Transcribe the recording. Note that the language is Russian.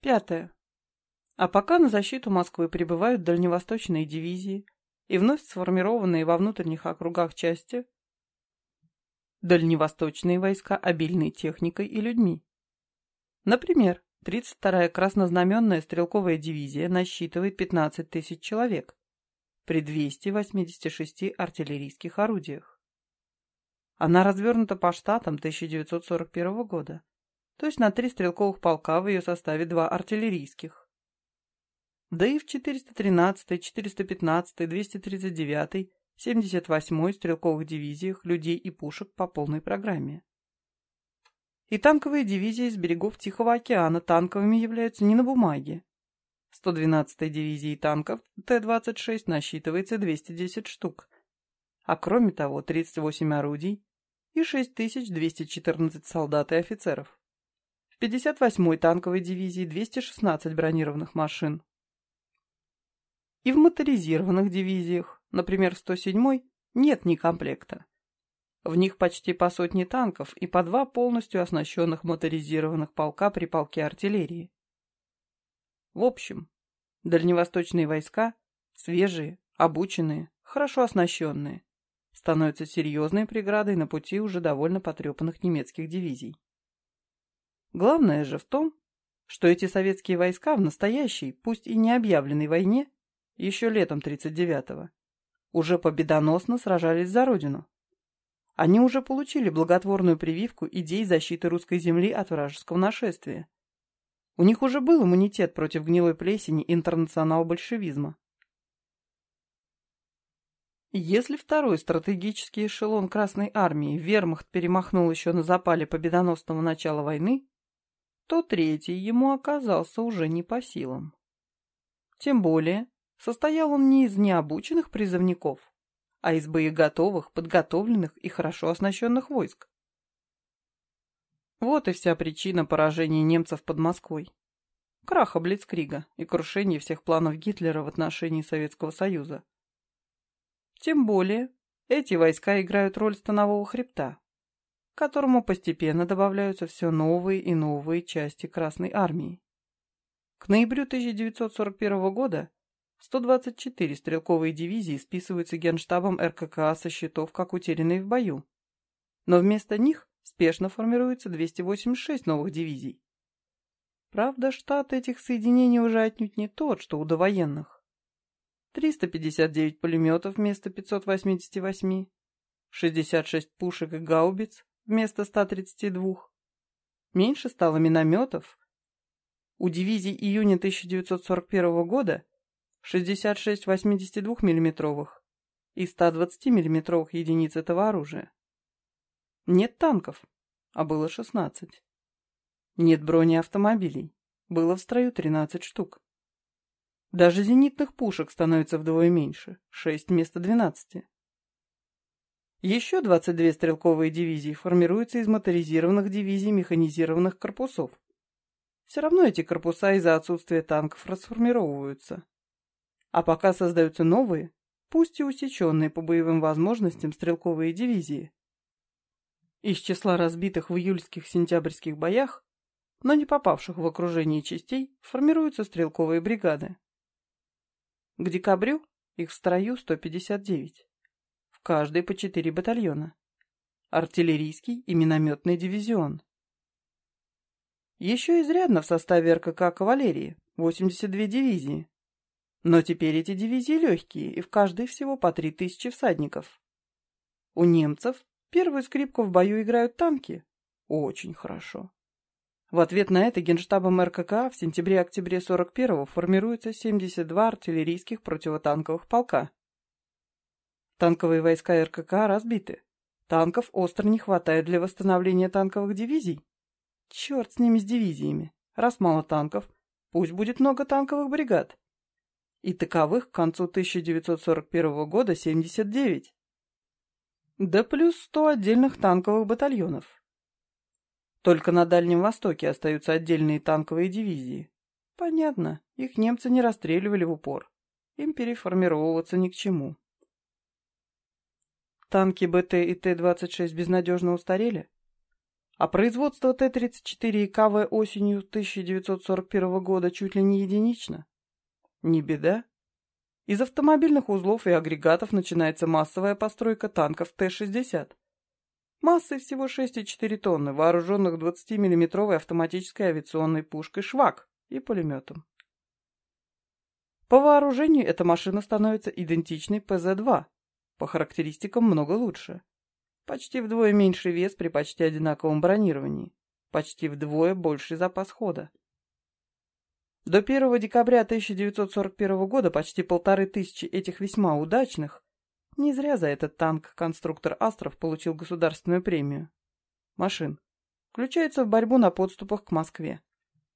Пятое. А пока на защиту Москвы прибывают дальневосточные дивизии и вновь сформированные во внутренних округах части, дальневосточные войска обильные техникой и людьми. Например, 32-я краснознаменная стрелковая дивизия насчитывает 15 тысяч человек при 286 артиллерийских орудиях. Она развернута по штатам 1941 года, то есть на три стрелковых полка в ее составе два артиллерийских. Да и в 413, 415, 239, 78 стрелковых дивизиях людей и пушек по полной программе. И танковые дивизии с берегов Тихого океана танковыми являются не на бумаге. 112-й дивизии танков Т-26 насчитывается 210 штук, а кроме того 38 орудий и 6214 солдат и офицеров. В 58-й танковой дивизии 216 бронированных машин. И в моторизированных дивизиях, например, в 107-й, нет ни комплекта. В них почти по сотне танков и по два полностью оснащенных моторизированных полка при полке артиллерии. В общем, дальневосточные войска, свежие, обученные, хорошо оснащенные, становятся серьезной преградой на пути уже довольно потрепанных немецких дивизий. Главное же в том, что эти советские войска в настоящей, пусть и не объявленной войне, еще летом 39-го, уже победоносно сражались за Родину. Они уже получили благотворную прививку идей защиты русской земли от вражеского нашествия. У них уже был иммунитет против гнилой плесени интернационал-большевизма. Если второй стратегический эшелон Красной Армии вермахт перемахнул еще на запале победоносного начала войны, то третий ему оказался уже не по силам. Тем более, состоял он не из необученных призывников, а из боеготовых, подготовленных и хорошо оснащенных войск. Вот и вся причина поражения немцев под Москвой. Краха Блицкрига и крушения всех планов Гитлера в отношении Советского Союза. Тем более, эти войска играют роль станового хребта, к которому постепенно добавляются все новые и новые части Красной Армии. К ноябрю 1941 года 124 стрелковые дивизии списываются генштабом РККА со счетов как утерянные в бою. Но вместо них спешно формируется 286 новых дивизий. Правда, штат этих соединений уже отнюдь не тот, что у довоенных. 359 пулеметов вместо 588, 66 пушек и гаубиц вместо 132. Меньше стало минометов. У дивизий июня 1941 года 66 82 миллиметровых и 120 миллиметровых единиц этого оружия. Нет танков, а было 16. Нет бронеавтомобилей, было в строю 13 штук. Даже зенитных пушек становится вдвое меньше, 6 вместо 12. Еще 22 стрелковые дивизии формируются из моторизированных дивизий механизированных корпусов. Все равно эти корпуса из-за отсутствия танков расформировываются. А пока создаются новые, пусть и усеченные по боевым возможностям стрелковые дивизии. Из числа разбитых в июльских сентябрьских боях, но не попавших в окружение частей, формируются стрелковые бригады. К декабрю их в строю 159. В каждой по 4 батальона. Артиллерийский и минометный дивизион. Еще изрядно в составе РКК кавалерии, 82 дивизии, но теперь эти дивизии легкие, и в каждой всего по три тысячи всадников. У немцев первую скрипку в бою играют танки. Очень хорошо. В ответ на это генштабом РКК в сентябре-октябре 41-го формируется 72 артиллерийских противотанковых полка. Танковые войска РКК разбиты. Танков остро не хватает для восстановления танковых дивизий. Черт с ними с дивизиями. Раз мало танков, пусть будет много танковых бригад и таковых к концу 1941 года 79. Да плюс 100 отдельных танковых батальонов. Только на Дальнем Востоке остаются отдельные танковые дивизии. Понятно, их немцы не расстреливали в упор. Им переформировываться ни к чему. Танки БТ и Т-26 безнадежно устарели? А производство Т-34 и КВ осенью 1941 года чуть ли не единично. Не беда. Из автомобильных узлов и агрегатов начинается массовая постройка танков Т-60. Массой всего 6,4 тонны, вооруженных 20-миллиметровой автоматической авиационной пушкой «Швак» и пулеметом. По вооружению эта машина становится идентичной ПЗ-2, по характеристикам много лучше. Почти вдвое меньший вес при почти одинаковом бронировании. Почти вдвое больший запас хода. До 1 декабря 1941 года почти полторы тысячи этих весьма удачных, не зря за этот танк конструктор Астров получил государственную премию, машин, включаются в борьбу на подступах к Москве.